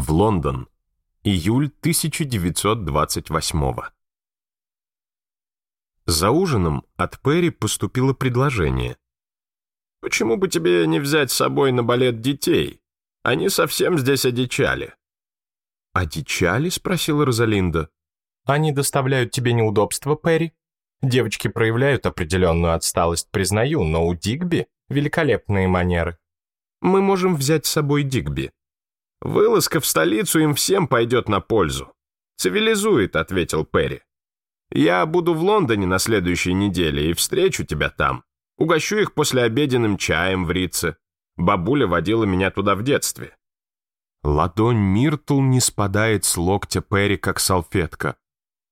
в Лондон. Июль 1928. За ужином от Перри поступило предложение. «Почему бы тебе не взять с собой на балет детей? Они совсем здесь одичали». «Одичали?» — спросила Розалинда. «Они доставляют тебе неудобства, Перри? Девочки проявляют определенную отсталость, признаю, но у Дигби великолепные манеры». «Мы можем взять с собой Дигби», Вылазка в столицу им всем пойдет на пользу. Цивилизует, ответил Перри. Я буду в Лондоне на следующей неделе и встречу тебя там. Угощу их послеобеденным чаем в Рице. Бабуля водила меня туда в детстве. Ладонь Миртл не спадает с локтя Перри, как салфетка.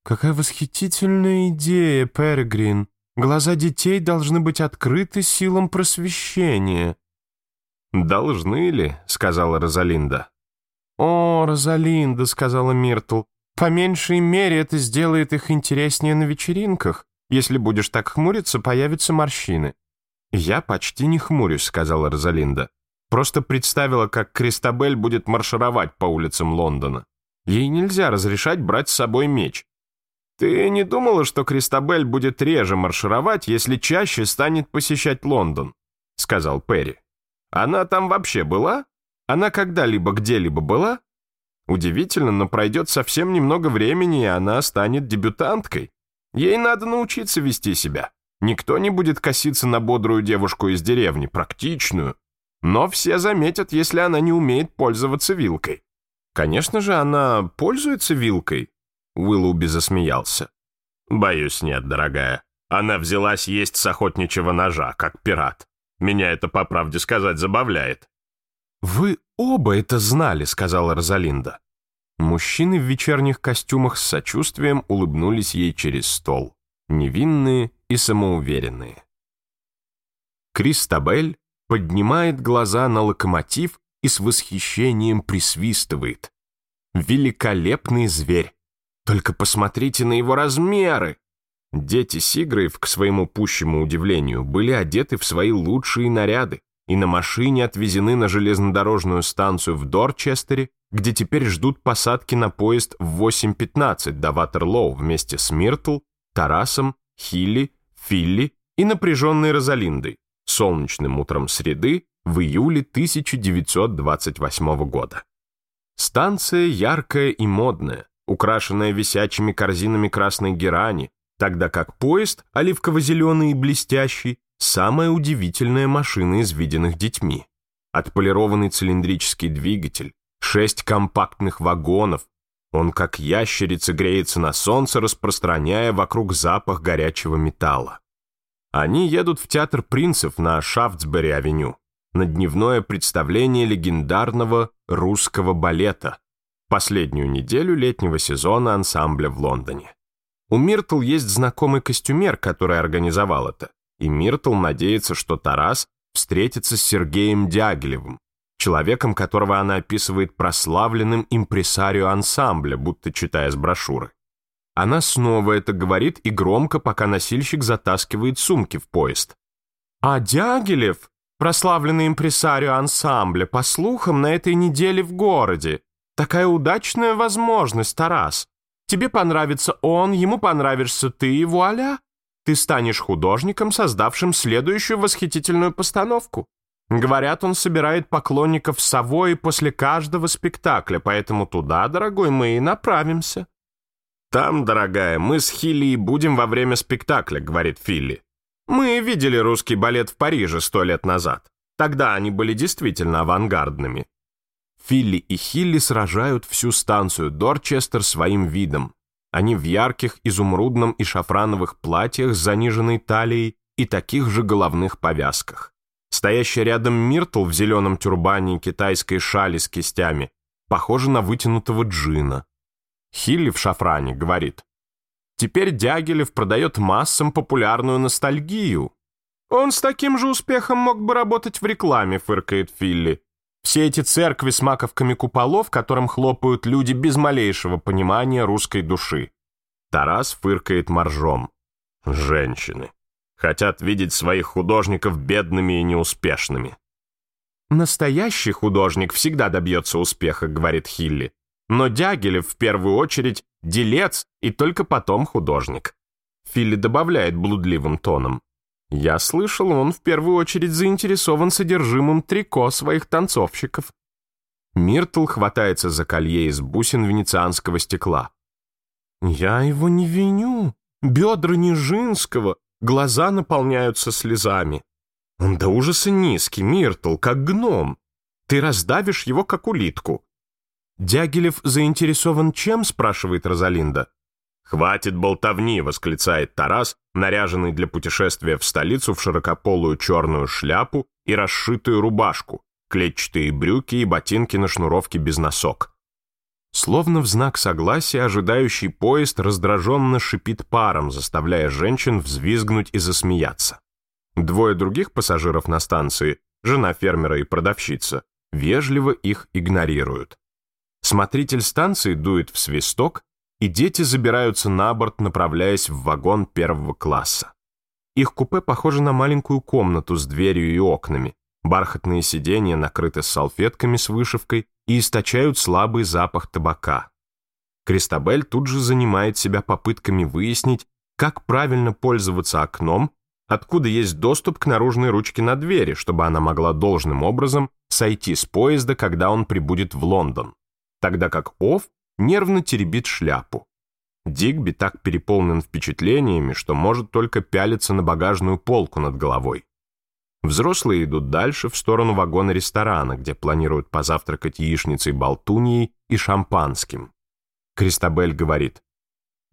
Какая восхитительная идея, Перегрин. Глаза детей должны быть открыты силам просвещения. «Должны ли?» — сказала Розалинда. О, Розалинда, сказала Миртл, по меньшей мере это сделает их интереснее на вечеринках. Если будешь так хмуриться, появятся морщины. Я почти не хмурюсь, сказала Розалинда. Просто представила, как Кристабель будет маршировать по улицам Лондона. Ей нельзя разрешать брать с собой меч. Ты не думала, что Кристабель будет реже маршировать, если чаще станет посещать Лондон? сказал Перри. Она там вообще была? Она когда-либо где-либо была? Удивительно, но пройдет совсем немного времени, и она станет дебютанткой. Ей надо научиться вести себя. Никто не будет коситься на бодрую девушку из деревни, практичную. Но все заметят, если она не умеет пользоваться вилкой. Конечно же, она пользуется вилкой. Уиллуби засмеялся. Боюсь, нет, дорогая. Она взялась есть с охотничьего ножа, как пират. Меня это, по правде сказать, забавляет. «Вы оба это знали», — сказала Розалинда. Мужчины в вечерних костюмах с сочувствием улыбнулись ей через стол, невинные и самоуверенные. Кристабель поднимает глаза на локомотив и с восхищением присвистывает. «Великолепный зверь! Только посмотрите на его размеры!» Дети Сигрыев, к своему пущему удивлению, были одеты в свои лучшие наряды и на машине отвезены на железнодорожную станцию в Дорчестере, где теперь ждут посадки на поезд в 8.15 до Ватерлоу вместе с Миртл, Тарасом, Хилли, Филли и напряженной Розалиндой, солнечным утром среды в июле 1928 года. Станция яркая и модная, украшенная висячими корзинами красной герани, тогда как поезд, оливково-зеленый и блестящий, Самая удивительная машина из виденных детьми. Отполированный цилиндрический двигатель, шесть компактных вагонов. Он как ящерица греется на солнце, распространяя вокруг запах горячего металла. Они едут в Театр принцев на Шафтсбери-авеню на дневное представление легендарного русского балета, последнюю неделю летнего сезона ансамбля в Лондоне. У Миртл есть знакомый костюмер, который организовал это и Миртл надеется, что Тарас встретится с Сергеем Дягилевым, человеком, которого она описывает прославленным импресарио ансамбля, будто читая с брошюры. Она снова это говорит и громко, пока носильщик затаскивает сумки в поезд. «А Дягилев, прославленный импресарио ансамбля, по слухам, на этой неделе в городе. Такая удачная возможность, Тарас. Тебе понравится он, ему понравишься ты, и вуаля!» Ты станешь художником, создавшим следующую восхитительную постановку. Говорят, он собирает поклонников совой после каждого спектакля, поэтому туда, дорогой, мы и направимся. «Там, дорогая, мы с Хилли будем во время спектакля», — говорит Филли. «Мы видели русский балет в Париже сто лет назад. Тогда они были действительно авангардными». Филли и Хилли сражают всю станцию Дорчестер своим видом. Они в ярких изумрудном и шафрановых платьях с заниженной талией и таких же головных повязках. Стоящий рядом Миртл в зеленом тюрбане и китайской шали с кистями похожа на вытянутого джина. Хилли в шафране говорит, «Теперь Дягилев продает массам популярную ностальгию». «Он с таким же успехом мог бы работать в рекламе», — фыркает Филли. Все эти церкви с маковками куполов, которым хлопают люди без малейшего понимания русской души. Тарас фыркает моржом. Женщины. Хотят видеть своих художников бедными и неуспешными. «Настоящий художник всегда добьется успеха», — говорит Хилли. «Но Дягилев в первую очередь делец и только потом художник». Филли добавляет блудливым тоном. Я слышал, он в первую очередь заинтересован содержимым трико своих танцовщиков. Миртл хватается за колье из бусин венецианского стекла. «Я его не виню. Бедра Нижинского, глаза наполняются слезами. Он до ужаса низкий, Миртл, как гном. Ты раздавишь его, как улитку». «Дягилев заинтересован чем?» — спрашивает Розалинда. «Хватит болтовни!» — восклицает Тарас, наряженный для путешествия в столицу в широкополую черную шляпу и расшитую рубашку, клетчатые брюки и ботинки на шнуровке без носок. Словно в знак согласия ожидающий поезд раздраженно шипит паром, заставляя женщин взвизгнуть и засмеяться. Двое других пассажиров на станции, жена фермера и продавщица, вежливо их игнорируют. Смотритель станции дует в свисток, и дети забираются на борт, направляясь в вагон первого класса. Их купе похоже на маленькую комнату с дверью и окнами. Бархатные сиденья накрыты салфетками с вышивкой и источают слабый запах табака. Кристабель тут же занимает себя попытками выяснить, как правильно пользоваться окном, откуда есть доступ к наружной ручке на двери, чтобы она могла должным образом сойти с поезда, когда он прибудет в Лондон. Тогда как Офф нервно теребит шляпу. Дигби так переполнен впечатлениями, что может только пялиться на багажную полку над головой. Взрослые идут дальше, в сторону вагона ресторана, где планируют позавтракать яичницей болтуньей и шампанским. Кристабель говорит,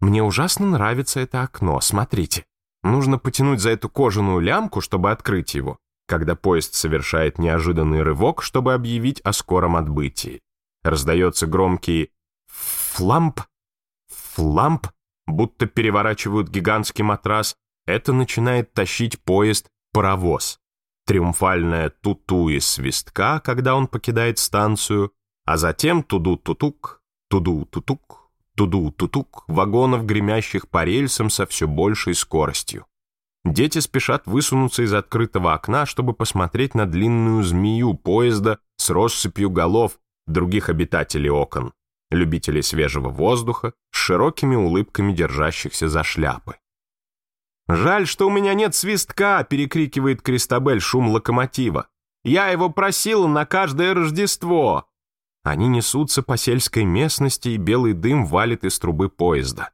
«Мне ужасно нравится это окно, смотрите. Нужно потянуть за эту кожаную лямку, чтобы открыть его, когда поезд совершает неожиданный рывок, чтобы объявить о скором отбытии. Раздается громкий Фламп, фламп, будто переворачивают гигантский матрас, это начинает тащить поезд-паровоз. Триумфальная туту из свистка, когда он покидает станцию, а затем туду-тутук, туду-тутук, туду-тутук вагонов, гремящих по рельсам со все большей скоростью. Дети спешат высунуться из открытого окна, чтобы посмотреть на длинную змею поезда с россыпью голов других обитателей окон любителей свежего воздуха с широкими улыбками держащихся за шляпы. «Жаль, что у меня нет свистка!» — перекрикивает Кристабель шум локомотива. «Я его просила на каждое Рождество!» Они несутся по сельской местности, и белый дым валит из трубы поезда.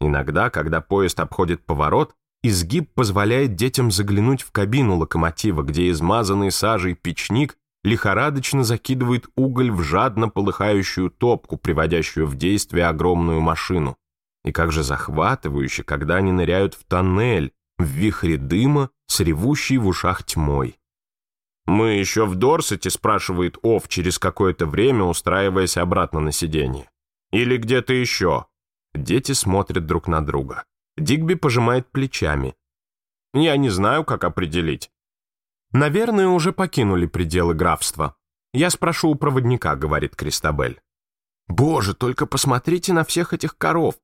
Иногда, когда поезд обходит поворот, изгиб позволяет детям заглянуть в кабину локомотива, где измазанный сажей печник лихорадочно закидывает уголь в жадно полыхающую топку, приводящую в действие огромную машину. И как же захватывающе, когда они ныряют в тоннель, в вихре дыма, с ревущей в ушах тьмой. «Мы еще в Дорсете?» – спрашивает Ов через какое-то время, устраиваясь обратно на сиденье. «Или где-то еще?» Дети смотрят друг на друга. Дигби пожимает плечами. «Я не знаю, как определить. «Наверное, уже покинули пределы графства. Я спрошу у проводника», — говорит Кристабель. «Боже, только посмотрите на всех этих коров!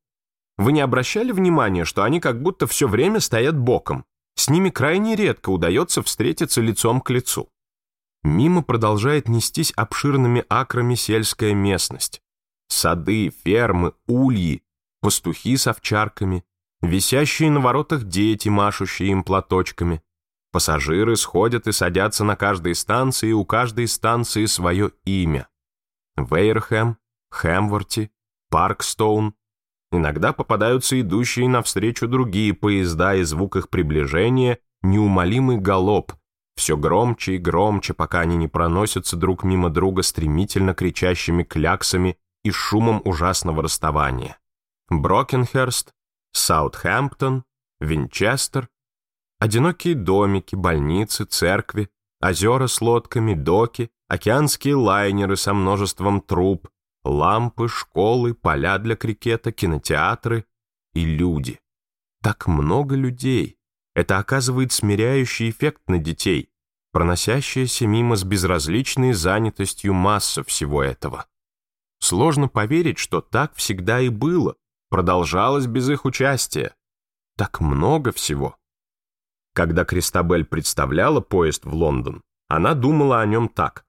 Вы не обращали внимания, что они как будто все время стоят боком? С ними крайне редко удается встретиться лицом к лицу». Мимо продолжает нестись обширными акрами сельская местность. Сады, фермы, ульи, пастухи с овчарками, висящие на воротах дети, машущие им платочками, Пассажиры сходят и садятся на каждой станции, у каждой станции свое имя. Уэйрхэм, Хэмворти, Паркстоун. Иногда попадаются идущие навстречу другие поезда, и звук их приближения — неумолимый галоп, все громче и громче, пока они не проносятся друг мимо друга стремительно кричащими кляксами и шумом ужасного расставания. Брокенхёрст, Саутхэмптон, Винчестер, Одинокие домики, больницы, церкви, озера с лодками, доки, океанские лайнеры со множеством труб, лампы, школы, поля для крикета, кинотеатры и люди. Так много людей. Это оказывает смиряющий эффект на детей, проносящаяся мимо с безразличной занятостью масса всего этого. Сложно поверить, что так всегда и было, продолжалось без их участия. Так много всего. Когда Кристабель представляла поезд в Лондон, она думала о нем так.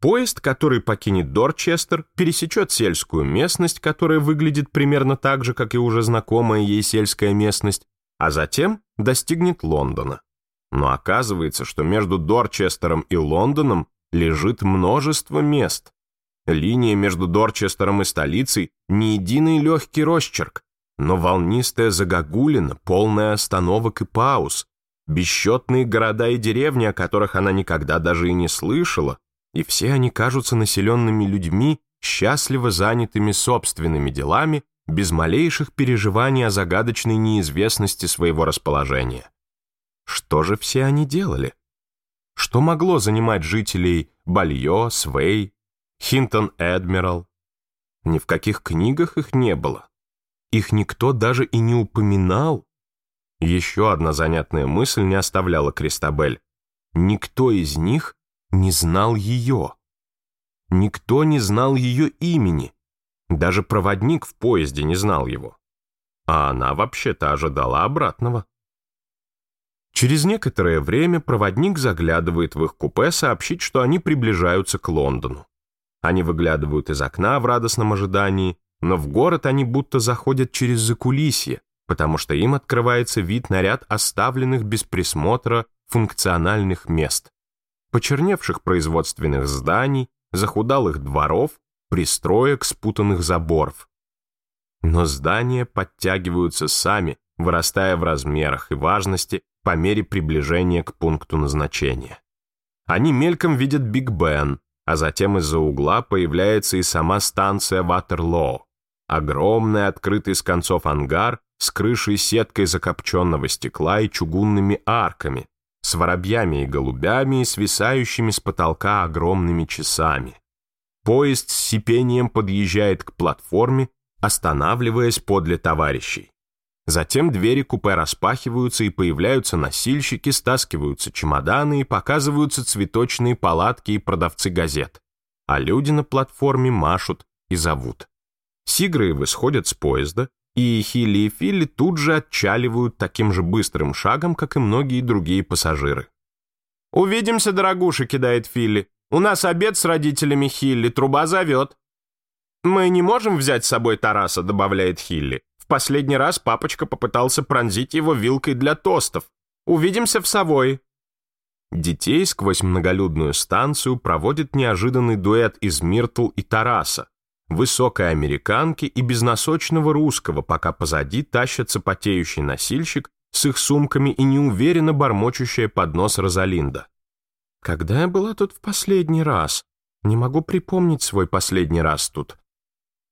Поезд, который покинет Дорчестер, пересечет сельскую местность, которая выглядит примерно так же, как и уже знакомая ей сельская местность, а затем достигнет Лондона. Но оказывается, что между Дорчестером и Лондоном лежит множество мест. Линия между Дорчестером и столицей – не единый легкий росчерк, но волнистая загогулина, полная остановок и пауз, бесчетные города и деревни, о которых она никогда даже и не слышала, и все они кажутся населенными людьми, счастливо занятыми собственными делами, без малейших переживаний о загадочной неизвестности своего расположения. Что же все они делали? Что могло занимать жителей Бальё, Свей, Хинтон-Эдмирал? Ни в каких книгах их не было. Их никто даже и не упоминал, еще одна занятная мысль не оставляла Кристабель. Никто из них не знал ее. Никто не знал ее имени. Даже проводник в поезде не знал его. А она вообще-то ожидала обратного. Через некоторое время проводник заглядывает в их купе сообщить, что они приближаются к Лондону. Они выглядывают из окна в радостном ожидании, но в город они будто заходят через закулисье, потому что им открывается вид на ряд оставленных без присмотра функциональных мест, почерневших производственных зданий, захудалых дворов, пристроек, спутанных заборов. Но здания подтягиваются сами, вырастая в размерах и важности по мере приближения к пункту назначения. Они мельком видят Биг Бен, а затем из-за угла появляется и сама станция Ватерлоу. Огромный открытый с концов ангар с крышей сеткой закопченного стекла и чугунными арками, с воробьями и голубями и свисающими с потолка огромными часами. Поезд с сипением подъезжает к платформе, останавливаясь подле товарищей. Затем двери купе распахиваются и появляются носильщики, стаскиваются чемоданы и показываются цветочные палатки и продавцы газет. А люди на платформе машут и зовут. Сигры исходят с поезда, и Хилли и Филли тут же отчаливают таким же быстрым шагом, как и многие другие пассажиры. «Увидимся, дорогуша», — кидает Филли. «У нас обед с родителями Хилли, труба зовет». «Мы не можем взять с собой Тараса», — добавляет Хилли. «В последний раз папочка попытался пронзить его вилкой для тостов. Увидимся в совой. Детей сквозь многолюдную станцию проводит неожиданный дуэт из Миртл и Тараса высокой американки и безносочного русского, пока позади тащится потеющий носильщик с их сумками и неуверенно бормочущая под нос Розалинда. «Когда я была тут в последний раз? Не могу припомнить свой последний раз тут»,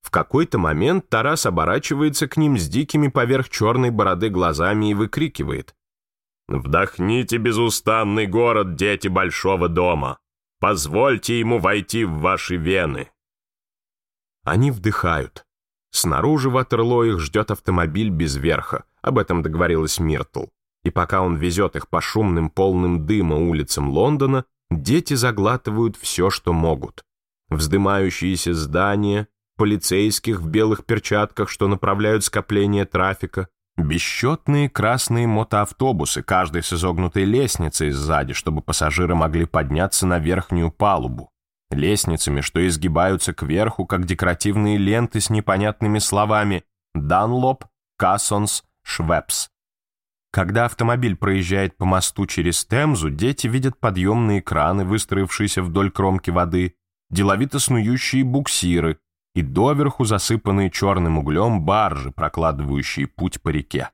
в какой-то момент Тарас оборачивается к ним с дикими поверх черной бороды глазами и выкрикивает. «Вдохните безустанный город, дети Большого дома! Позвольте ему войти в ваши вены!» Они вдыхают. Снаружи Ватерло их ждет автомобиль без верха, об этом договорилась Миртл. И пока он везет их по шумным, полным дыма улицам Лондона, дети заглатывают все, что могут. Вздымающиеся здания, полицейских в белых перчатках, что направляют скопление трафика, бесчетные красные мотоавтобусы, каждый с изогнутой лестницей сзади, чтобы пассажиры могли подняться на верхнюю палубу, лестницами, что изгибаются кверху, как декоративные ленты с непонятными словами «Данлоп», «Кассонс», «Швепс». Когда автомобиль проезжает по мосту через Темзу, дети видят подъемные краны, выстроившиеся вдоль кромки воды, деловито снующие буксиры и доверху засыпанные черным углем баржи, прокладывающие путь по реке.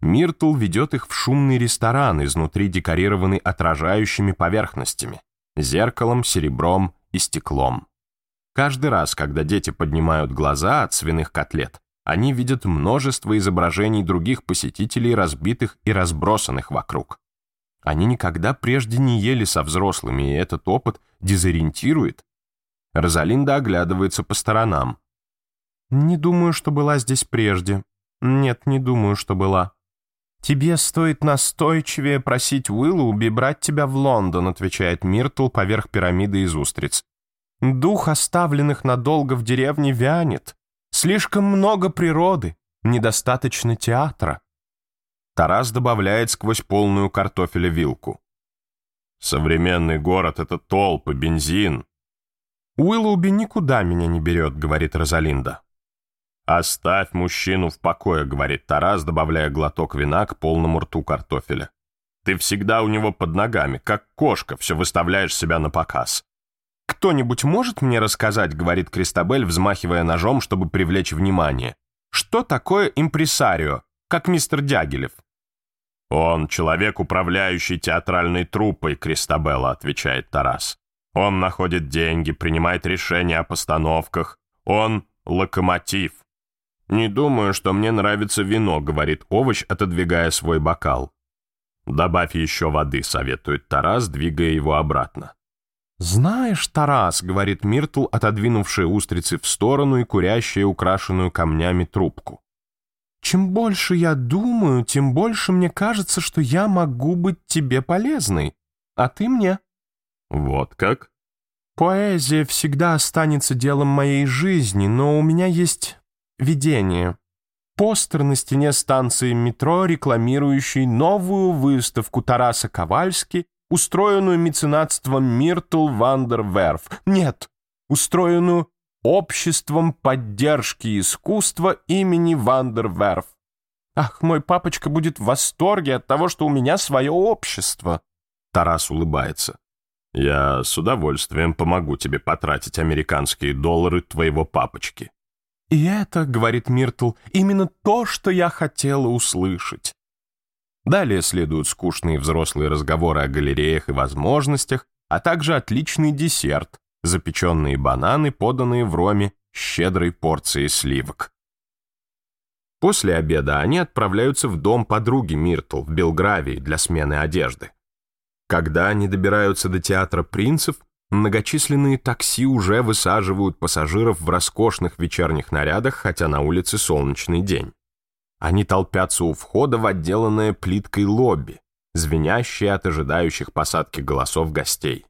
Миртл ведет их в шумный ресторан, изнутри декорированный отражающими поверхностями зеркалом, серебром и стеклом. Каждый раз, когда дети поднимают глаза от свиных котлет, они видят множество изображений других посетителей, разбитых и разбросанных вокруг. Они никогда прежде не ели со взрослыми, и этот опыт дезориентирует. Розалинда оглядывается по сторонам. «Не думаю, что была здесь прежде. Нет, не думаю, что была. «Тебе стоит настойчивее просить Уиллуби брать тебя в Лондон», отвечает Миртл поверх пирамиды из устриц. «Дух оставленных надолго в деревне вянет. Слишком много природы, недостаточно театра». Тарас добавляет сквозь полную картофеля вилку. «Современный город — это толпы, бензин». Уиллуби никуда меня не берет», — говорит Розалинда. «Оставь мужчину в покое», — говорит Тарас, добавляя глоток вина к полному рту картофеля. «Ты всегда у него под ногами, как кошка, все выставляешь себя на показ». «Кто-нибудь может мне рассказать», — говорит Кристабель, взмахивая ножом, чтобы привлечь внимание, «что такое импресарио, как мистер Дягилев?» «Он человек, управляющий театральной труппой», — Кристабелла отвечает Тарас. «Он находит деньги, принимает решения о постановках. Он — локомотив. «Не думаю, что мне нравится вино», — говорит овощ, отодвигая свой бокал. «Добавь еще воды», — советует Тарас, двигая его обратно. «Знаешь, Тарас», — говорит Миртл, отодвинувшая устрицы в сторону и курящая украшенную камнями трубку. «Чем больше я думаю, тем больше мне кажется, что я могу быть тебе полезной, а ты мне». «Вот как?» «Поэзия всегда останется делом моей жизни, но у меня есть Видение. Постер на стене станции метро, рекламирующий новую выставку Тараса Ковальски, устроенную меценатством Миртл Вандерверф. Нет, устроенную обществом поддержки искусства имени Вандерверф. Ах, мой папочка будет в восторге от того, что у меня свое общество. Тарас улыбается. Я с удовольствием помогу тебе потратить американские доллары твоего папочки. «И это, — говорит Миртл, — именно то, что я хотела услышать». Далее следуют скучные взрослые разговоры о галереях и возможностях, а также отличный десерт, запеченные бананы, поданные в роме щедрой порцией сливок. После обеда они отправляются в дом подруги Миртл в Белгравии для смены одежды. Когда они добираются до театра принцев, Многочисленные такси уже высаживают пассажиров в роскошных вечерних нарядах, хотя на улице солнечный день. Они толпятся у входа в отделанное плиткой лобби, звенящее от ожидающих посадки голосов гостей.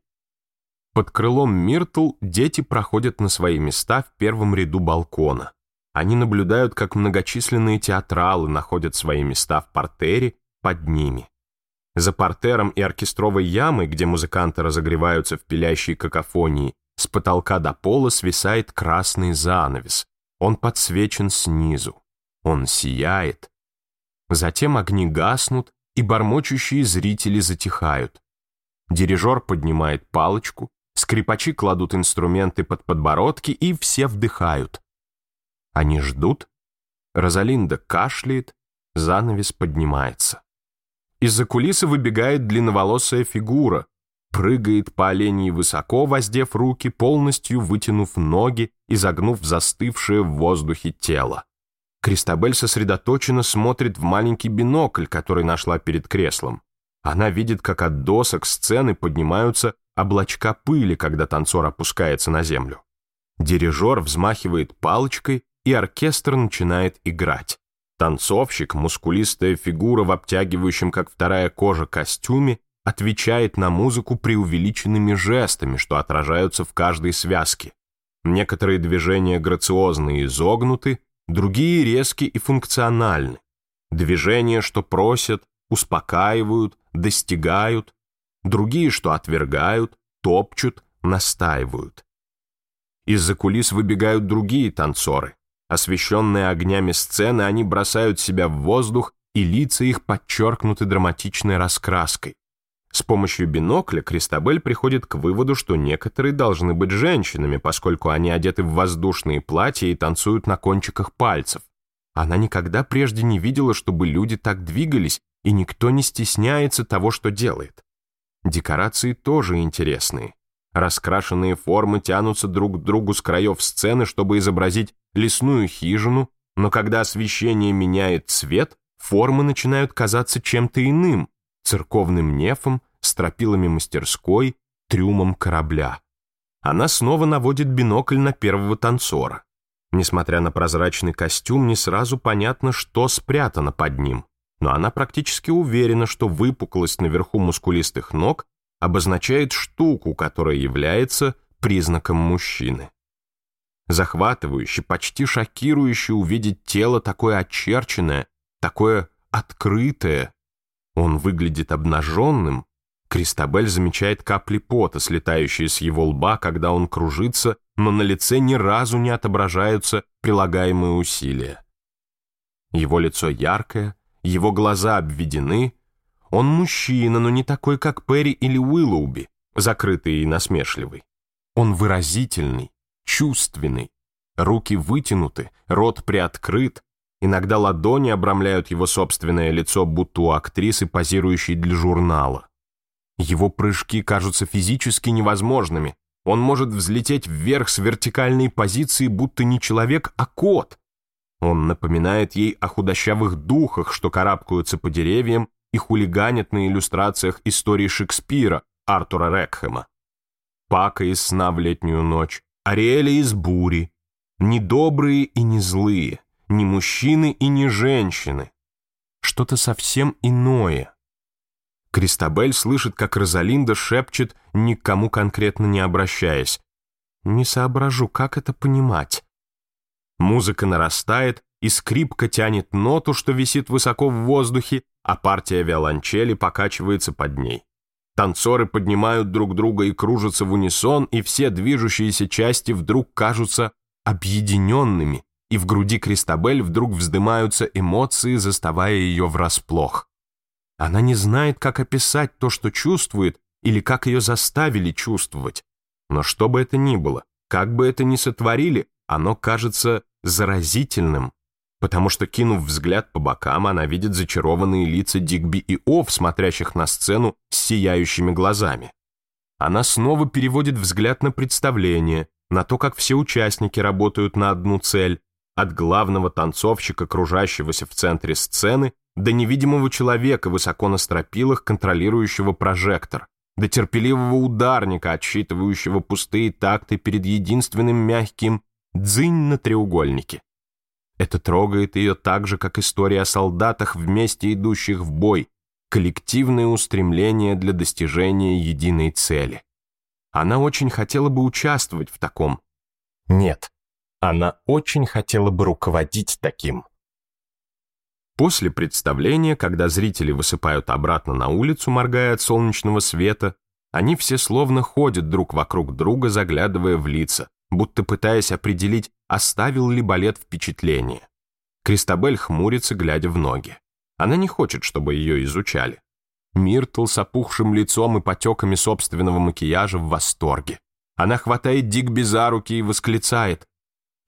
Под крылом Миртл дети проходят на свои места в первом ряду балкона. Они наблюдают, как многочисленные театралы находят свои места в портере под ними за портером и оркестровой ямой, где музыканты разогреваются в пилящей какофонии, с потолка до пола свисает красный занавес. Он подсвечен снизу. Он сияет. Затем огни гаснут, и бормочущие зрители затихают. Дирижер поднимает палочку, скрипачи кладут инструменты под подбородки, и все вдыхают. Они ждут. Розалинда кашляет, занавес поднимается. Из-за кулисы выбегает длинноволосая фигура, прыгает по оленей высоко, воздев руки, полностью вытянув ноги и загнув застывшее в воздухе тело. Кристабель сосредоточенно смотрит в маленький бинокль, который нашла перед креслом. Она видит, как от досок сцены поднимаются облачка пыли, когда танцор опускается на землю. Дирижер взмахивает палочкой, и оркестр начинает играть. Танцовщик, мускулистая фигура в обтягивающем, как вторая кожа, костюме, отвечает на музыку преувеличенными жестами, что отражаются в каждой связке. Некоторые движения грациозны и изогнуты, другие резки и функциональны. Движения, что просят, успокаивают, достигают, другие, что отвергают, топчут, настаивают. Из-за кулис выбегают другие танцоры, Освещенные огнями сцены, они бросают себя в воздух, и лица их подчеркнуты драматичной раскраской. С помощью бинокля Кристабель приходит к выводу, что некоторые должны быть женщинами, поскольку они одеты в воздушные платья и танцуют на кончиках пальцев. Она никогда прежде не видела, чтобы люди так двигались, и никто не стесняется того, что делает. Декорации тоже интересные. Раскрашенные формы тянутся друг к другу с краев сцены, чтобы изобразить лесную хижину, но когда освещение меняет цвет, формы начинают казаться чем-то иным, церковным нефом, стропилами мастерской, трюмом корабля. Она снова наводит бинокль на первого танцора. Несмотря на прозрачный костюм, не сразу понятно, что спрятано под ним, но она практически уверена, что выпуклость наверху мускулистых ног обозначает штуку, которая является признаком мужчины. Захватывающе, почти шокирующе увидеть тело такое очерченное, такое открытое. Он выглядит обнаженным. Кристабель замечает капли пота, слетающие с его лба, когда он кружится, но на лице ни разу не отображаются прилагаемые усилия. Его лицо яркое, его глаза обведены — он мужчина, но не такой, как Перри или Уиллоуби, закрытый и насмешливый. Он выразительный, чувственный. Руки вытянуты, рот приоткрыт, иногда ладони обрамляют его собственное лицо, будто у актрисы, позирующей для журнала. Его прыжки кажутся физически невозможными. Он может взлететь вверх с вертикальной позиции, будто не человек, а кот. Он напоминает ей о худощавых духах, что карабкаются по деревьям и хулиганят на иллюстрациях истории Шекспира Артура Рекхема. Пака из сна в летнюю ночь, Ариэля из бури, Не добрые и не злые, не мужчины и не женщины. Что-то совсем иное. Кристабель слышит, как Розалинда шепчет, никому конкретно не обращаясь. «Не соображу, как это понимать?» Музыка нарастает, и скрипка тянет ноту, что висит высоко в воздухе, а партия виолончели покачивается под ней. Танцоры поднимают друг друга и кружатся в унисон, и все движущиеся части вдруг кажутся объединенными, и в груди Кристабель вдруг вздымаются эмоции, заставая ее врасплох. Она не знает, как описать то, что чувствует, или как ее заставили чувствовать. Но что бы это ни было, как бы это ни сотворили, оно кажется заразительным, потому что, кинув взгляд по бокам, она видит зачарованные лица Дигби и Ов, смотрящих на сцену с сияющими глазами. Она снова переводит взгляд на представление, на то, как все участники работают на одну цель, от главного танцовщика, кружащегося в центре сцены, до невидимого человека высоко на стропилах, контролирующего прожектор, до терпеливого ударника, отсчитывающего пустые такты перед единственным мягким «дзынь» на треугольнике. Это трогает ее так же, как история о солдатах, вместе идущих в бой, коллективное устремление для достижения единой цели. Она очень хотела бы участвовать в таком. Нет, она очень хотела бы руководить таким. После представления, когда зрители высыпают обратно на улицу, моргая от солнечного света, они все словно ходят друг вокруг друга, заглядывая в лица, будто пытаясь определить, оставил ли балет впечатление. Кристабель хмурится, глядя в ноги. Она не хочет, чтобы ее изучали. Миртл с опухшим лицом и потеками собственного макияжа в восторге. Она хватает Дигби за руки и восклицает.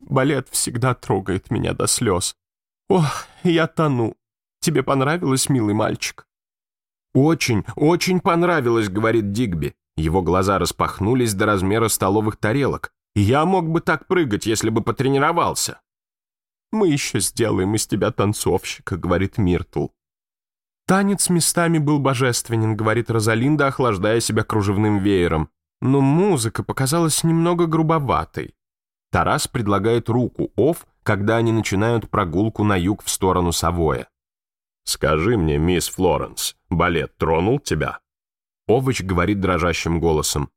«Балет всегда трогает меня до слез. Ох, я тону. Тебе понравилось, милый мальчик?» «Очень, очень понравилось», — говорит Дигби. Его глаза распахнулись до размера столовых тарелок. Я мог бы так прыгать, если бы потренировался. «Мы еще сделаем из тебя танцовщика», — говорит Миртл. «Танец местами был божественен», — говорит Розалинда, охлаждая себя кружевным веером. Но музыка показалась немного грубоватой. Тарас предлагает руку Оф, когда они начинают прогулку на юг в сторону Савоя. «Скажи мне, мисс Флоренс, балет тронул тебя?» Овощ говорит дрожащим голосом.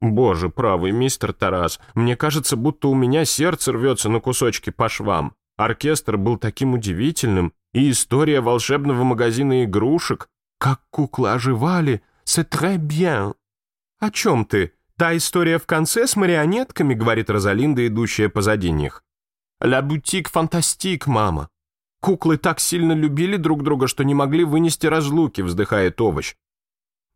Боже, правый мистер Тарас, мне кажется, будто у меня сердце рвется на кусочки по швам. Оркестр был таким удивительным, и история волшебного магазина игрушек, как куклы оживали, c'est très bien. О чем ты? Та история в конце с марионетками, говорит Розалинда, идущая позади них. «Ля бутик фантастик, мама!» «Куклы так сильно любили друг друга, что не могли вынести разлуки», — вздыхает овощ.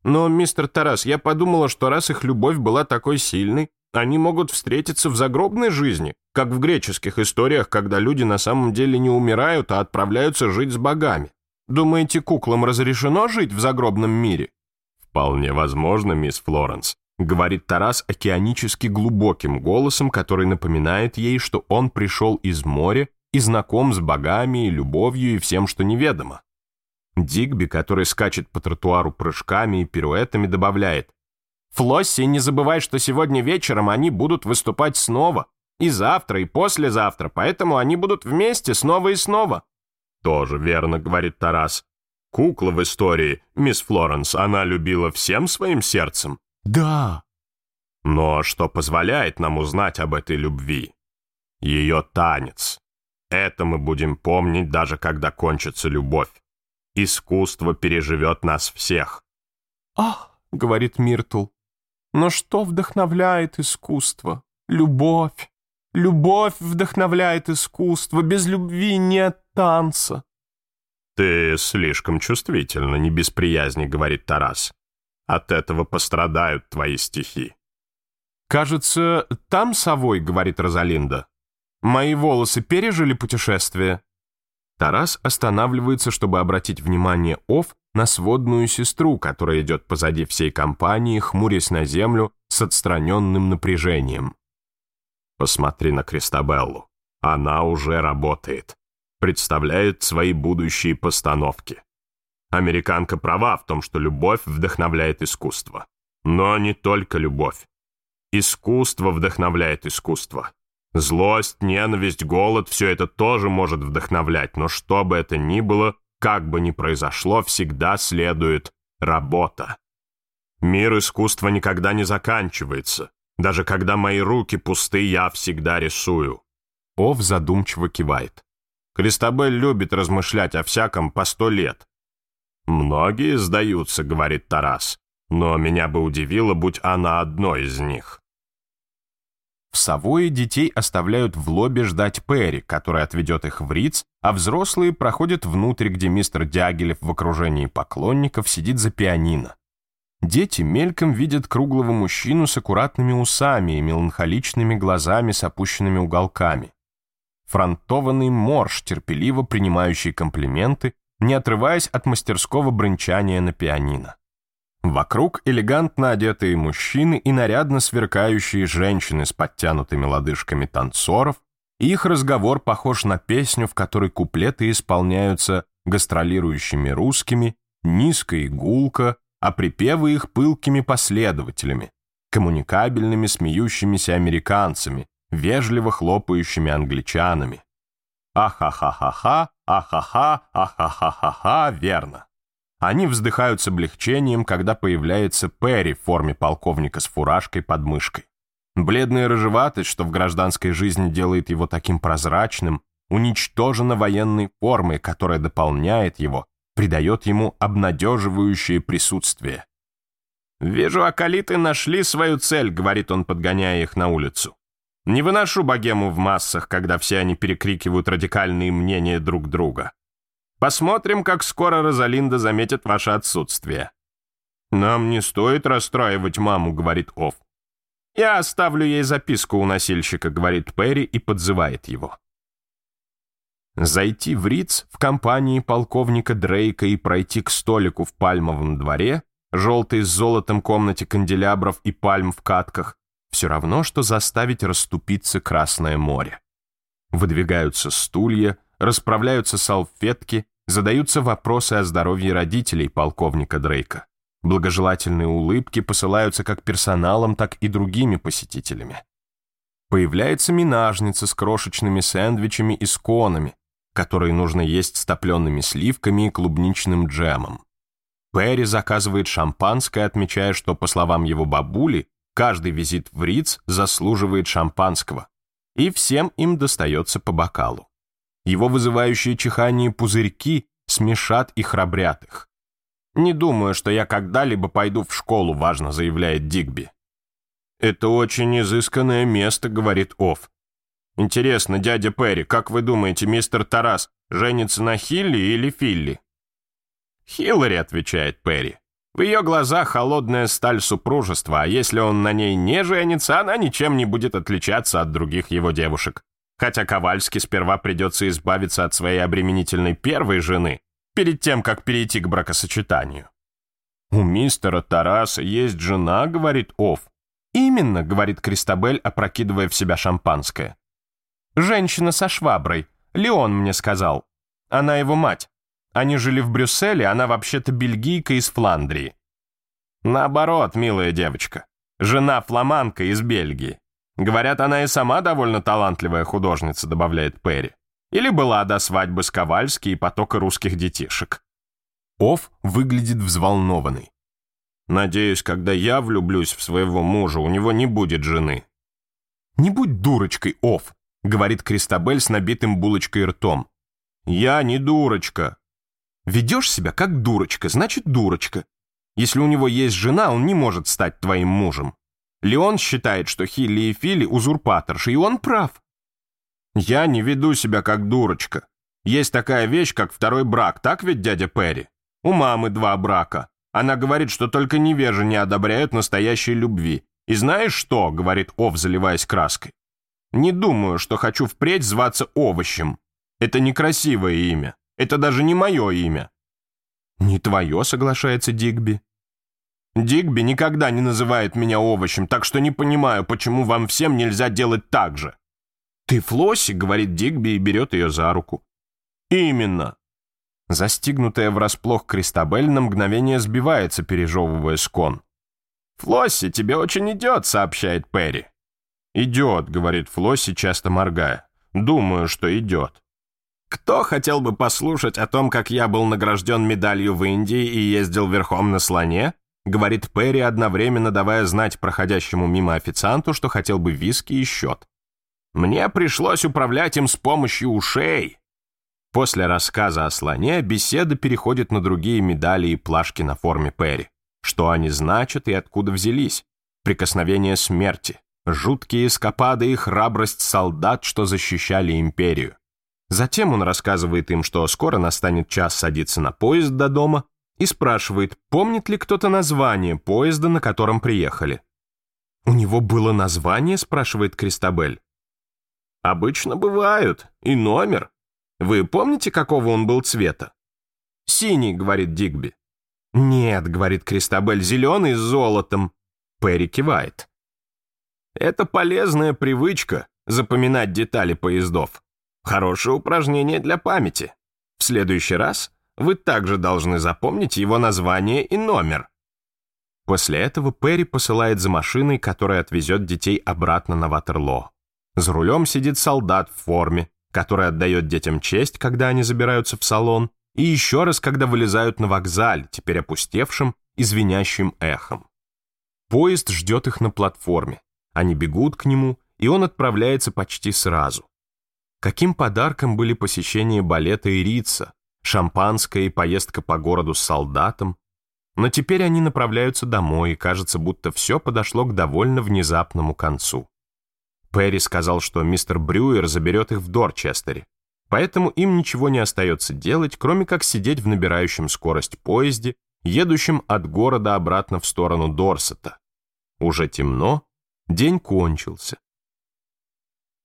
Но, мистер Тарас, я подумала, что раз их любовь была такой сильной, они могут встретиться в загробной жизни, как в греческих историях, когда люди на самом деле не умирают, а отправляются жить с богами. Думаете, куклам разрешено жить в загробном мире? Вполне возможно, мисс Флоренс, говорит Тарас океанически глубоким голосом, который напоминает ей, что он пришел из моря и знаком с богами и любовью и всем, что неведомо. Дигби, который скачет по тротуару прыжками и пируэтами, добавляет. «Флосси, не забывай, что сегодня вечером они будут выступать снова. И завтра, и послезавтра, поэтому они будут вместе снова и снова». «Тоже верно», — говорит Тарас. «Кукла в истории, мисс Флоренс, она любила всем своим сердцем?» «Да». «Но что позволяет нам узнать об этой любви?» «Ее танец. Это мы будем помнить, даже когда кончится любовь искусство переживет нас всех. «Ах!» — говорит Миртл. «Но что вдохновляет искусство? Любовь. Любовь вдохновляет искусство. Без любви нет танца». «Ты слишком чувствительна, не без приязни», — говорит Тарас. «От этого пострадают твои стихи». «Кажется, там совой», — говорит Розалинда. «Мои волосы пережили путешествие?» Тарас останавливается, чтобы обратить внимание Оф на сводную сестру, которая идет позади всей компании, хмурясь на землю с отстраненным напряжением. «Посмотри на Кристабеллу. Она уже работает. Представляет свои будущие постановки. Американка права в том, что любовь вдохновляет искусство. Но не только любовь. Искусство вдохновляет искусство. Злость, ненависть, голод – все это тоже может вдохновлять, но что бы это ни было, как бы ни произошло, всегда следует работа. Мир искусства никогда не заканчивается. Даже когда мои руки пусты, я всегда рисую. Ов задумчиво кивает. Кристабель любит размышлять о всяком по сто лет. «Многие сдаются», — говорит Тарас, «но меня бы удивило, будь она одной из них». Совои детей оставляют в лобби ждать Перри, который отведет их в Риц, а взрослые проходят внутрь, где мистер Дягилев в окружении поклонников сидит за пианино. Дети мельком видят круглого мужчину с аккуратными усами и меланхоличными глазами с опущенными уголками. Фронтованный морж, терпеливо принимающий комплименты, не отрываясь от мастерского бренчания на пианино. Вокруг элегантно одетые мужчины и нарядно сверкающие женщины с подтянутыми лодыжками танцоров, и их разговор похож на песню, в которой куплеты исполняются гастролирующими русскими, низко и гулко, а припевы их пылкими последователями, коммуникабельными смеющимися американцами, вежливо хлопающими англичанами. Ахахахаха, ахаха, ахахаха, верно. Они вздыхают с облегчением, когда появляется Перри в форме полковника с фуражкой под мышкой. Бледная рыжеватость, что в гражданской жизни делает его таким прозрачным, уничтожена военной формой, которая дополняет его, придает ему обнадеживающее присутствие. «Вижу, акалиты нашли свою цель», — говорит он, подгоняя их на улицу. «Не выношу богему в массах, когда все они перекрикивают радикальные мнения друг друга. Посмотрим, как скоро Розалинда заметит ваше отсутствие». «Нам не стоит расстраивать маму», — говорит Офф. «Я оставлю ей записку у носильщика», — говорит Перри и подзывает его. Зайти в Риц в компании полковника Дрейка и пройти к столику в пальмовом дворе, желтой с золотом комнате канделябров и пальм в катках, все равно, что заставить расступиться Красное море. Выдвигаются стулья, расправляются салфетки, задаются вопросы о здоровье родителей полковника Дрейка. Благожелательные улыбки посылаются как персоналом, так и другими посетителями. Появляется минажница с крошечными сэндвичами и сконами, которые нужно есть с топленными сливками и клубничным джемом. Перри заказывает шампанское, отмечая, что, по словам его бабули, каждый визит в Риц заслуживает шампанского, и всем им достается по бокалу. Его вызывающие чихание пузырьки смешат и храбрят их. «Не думаю, что я когда-либо пойду в школу», — важно заявляет Дигби. «Это очень изысканное место», — говорит Офф. «Интересно, дядя Перри, как вы думаете, мистер Тарас женится на Хилли или Филли?» «Хиллари», — отвечает Перри. «В ее глазах холодная сталь супружества, а если он на ней не женится, она ничем не будет отличаться от других его девушек хотя Ковальский сперва придется избавиться от своей обременительной первой жены перед тем, как перейти к бракосочетанию. «У мистера Тараса есть жена», — говорит Офф. «Именно», — говорит Кристабель, опрокидывая в себя шампанское. «Женщина со шваброй. Леон мне сказал. Она его мать. Они жили в Брюсселе, она вообще-то бельгийка из Фландрии». «Наоборот, милая девочка. Жена фламанка из Бельгии. Говорят, она и сама довольно талантливая художница, добавляет Перри. Или была до свадьбы с Ковальски и потока русских детишек. Оф выглядит взволнованный. Надеюсь, когда я влюблюсь в своего мужа, у него не будет жены. Не будь дурочкой, Оф, говорит Кристабель с набитым булочкой ртом. Я не дурочка. Ведешь себя как дурочка, значит дурочка. Если у него есть жена, он не может стать твоим мужем. Леон считает, что Хилли и Фили узурпаторши, и он прав. Я не веду себя как дурочка. Есть такая вещь, как второй брак, так ведь, дядя Перри? У мамы два брака. Она говорит, что только невежи не одобряют настоящей любви. И знаешь что, говорит Ов, заливаясь краской. Не думаю, что хочу впредь зваться овощем. Это некрасивое имя. Это даже не мое имя. Не твое, соглашается Дигби. Дигби никогда не называет меня овощем, так что не понимаю, почему вам всем нельзя делать так же. Ты Флосси, говорит Дигби и берет ее за руку. Именно. Застигнутая врасплох Кристабель на мгновение сбивается, пережевывая скон. «Флосси, тебе очень идет», — сообщает Перри. «Идет», — говорит Флосси, часто моргая. «Думаю, что идет». Кто хотел бы послушать о том, как я был награжден медалью в Индии и ездил верхом на слоне? говорит Перри, одновременно давая знать проходящему мимо официанту, что хотел бы виски и счет. «Мне пришлось управлять им с помощью ушей!» После рассказа о слоне беседа переходит на другие медали и плашки на форме Перри. Что они значат и откуда взялись? Прикосновение смерти, жуткие эскапады и храбрость солдат, что защищали империю. Затем он рассказывает им, что скоро настанет час садиться на поезд до дома, и спрашивает, помнит ли кто-то название поезда, на котором приехали. «У него было название?» — спрашивает Кристабель. «Обычно бывают. И номер. Вы помните, какого он был цвета?» «Синий», — говорит Дигби. «Нет», — говорит Кристабель, — «зеленый с золотом». Перри кивает. «Это полезная привычка — запоминать детали поездов. Хорошее упражнение для памяти. В следующий раз вы также должны запомнить его название и номер. После этого Перри посылает за машиной, которая отвезет детей обратно на Ватерло. За рулем сидит солдат в форме, который отдает детям честь, когда они забираются в салон, и еще раз, когда вылезают на вокзале, теперь опустевшим и эхом. Поезд ждет их на платформе. Они бегут к нему, и он отправляется почти сразу. Каким подарком были посещение балета и рица, шампанское и поездка по городу с солдатом. Но теперь они направляются домой, и кажется, будто все подошло к довольно внезапному концу. Перри сказал, что мистер Брюер заберет их в Дорчестере, поэтому им ничего не остается делать, кроме как сидеть в набирающем скорость поезде, едущем от города обратно в сторону Дорсета. Уже темно, день кончился.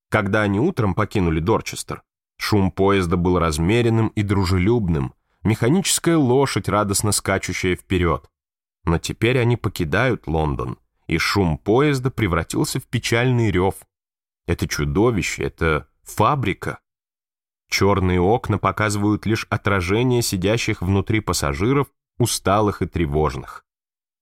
Когда они утром покинули Дорчестер, Шум поезда был размеренным и дружелюбным, механическая лошадь, радостно скачущая вперед. Но теперь они покидают Лондон, и шум поезда превратился в печальный рев. Это чудовище, это фабрика. Черные окна показывают лишь отражение сидящих внутри пассажиров, усталых и тревожных.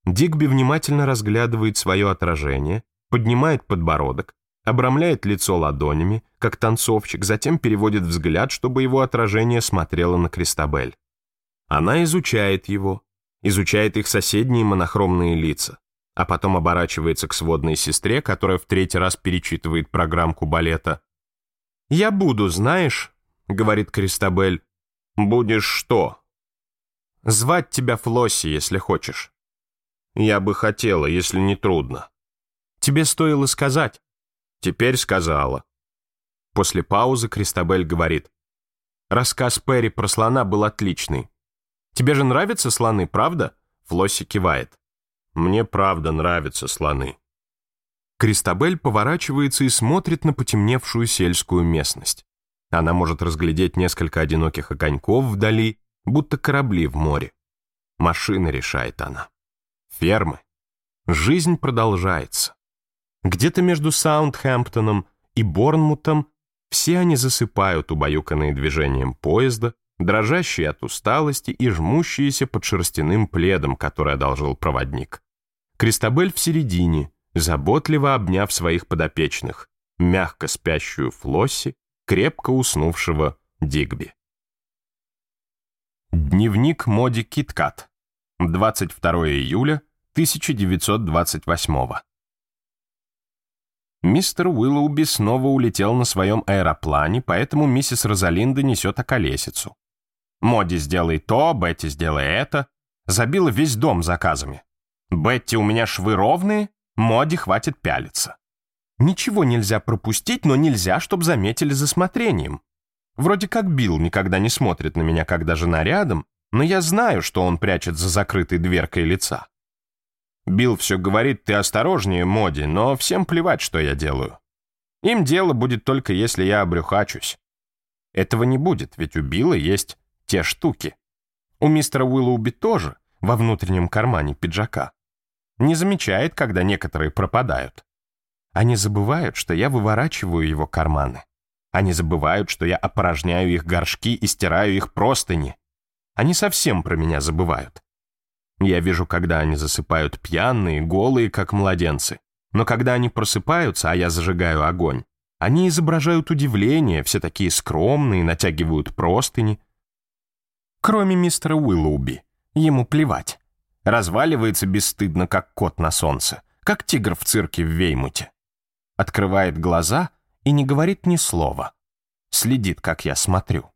Дигби внимательно разглядывает свое отражение, поднимает подбородок, обрамляет лицо ладонями, как танцовщик, затем переводит взгляд, чтобы его отражение смотрело на Кристабель. Она изучает его, изучает их соседние монохромные лица, а потом оборачивается к сводной сестре, которая в третий раз перечитывает программку балета. «Я буду, знаешь», — говорит Кристабель. «Будешь что?» «Звать тебя Флосси, если хочешь». «Я бы хотела, если не трудно». «Тебе стоило сказать». Теперь сказала. После паузы Кристабель говорит. Рассказ Перри про слона был отличный. Тебе же нравятся слоны, правда? Флосси кивает. Мне правда нравятся слоны. Кристабель поворачивается и смотрит на потемневшую сельскую местность. Она может разглядеть несколько одиноких огоньков вдали, будто корабли в море. Машины, решает она. Фермы. Жизнь продолжается. Где-то между Саундхэмптоном и Борнмутом все они засыпают, убаюканные движением поезда, дрожащие от усталости и жмущиеся под шерстяным пледом, который одолжил проводник. Кристобель в середине, заботливо обняв своих подопечных, мягко спящую Флосси, крепко уснувшего Дигби. Дневник Моди Киткат. 22 июля 1928 года. Мистер Уиллоуби снова улетел на своем аэроплане, поэтому миссис Розалинда несет околесицу. Моди сделай то, Бетти сделай это. Забила весь дом заказами. Бетти, у меня швы ровные, Моди хватит пялиться. Ничего нельзя пропустить, но нельзя, чтобы заметили за смотрением. Вроде как Билл никогда не смотрит на меня, когда жена рядом, но я знаю, что он прячет за закрытой дверкой лица. Билл все говорит, ты осторожнее, Моди, но всем плевать, что я делаю. Им дело будет только, если я обрюхачусь. Этого не будет, ведь у Билла есть те штуки. У мистера Уиллоуби тоже, во внутреннем кармане пиджака. Не замечает, когда некоторые пропадают. Они забывают, что я выворачиваю его карманы. Они забывают, что я опорожняю их горшки и стираю их простыни. Они совсем про меня забывают. Я вижу, когда они засыпают пьяные, голые, как младенцы. Но когда они просыпаются, а я зажигаю огонь, они изображают удивление, все такие скромные, натягивают простыни. Кроме мистера Уиллоуби. Ему плевать. Разваливается бесстыдно, как кот на солнце, как тигр в цирке в Веймуте. Открывает глаза и не говорит ни слова. Следит, как я смотрю.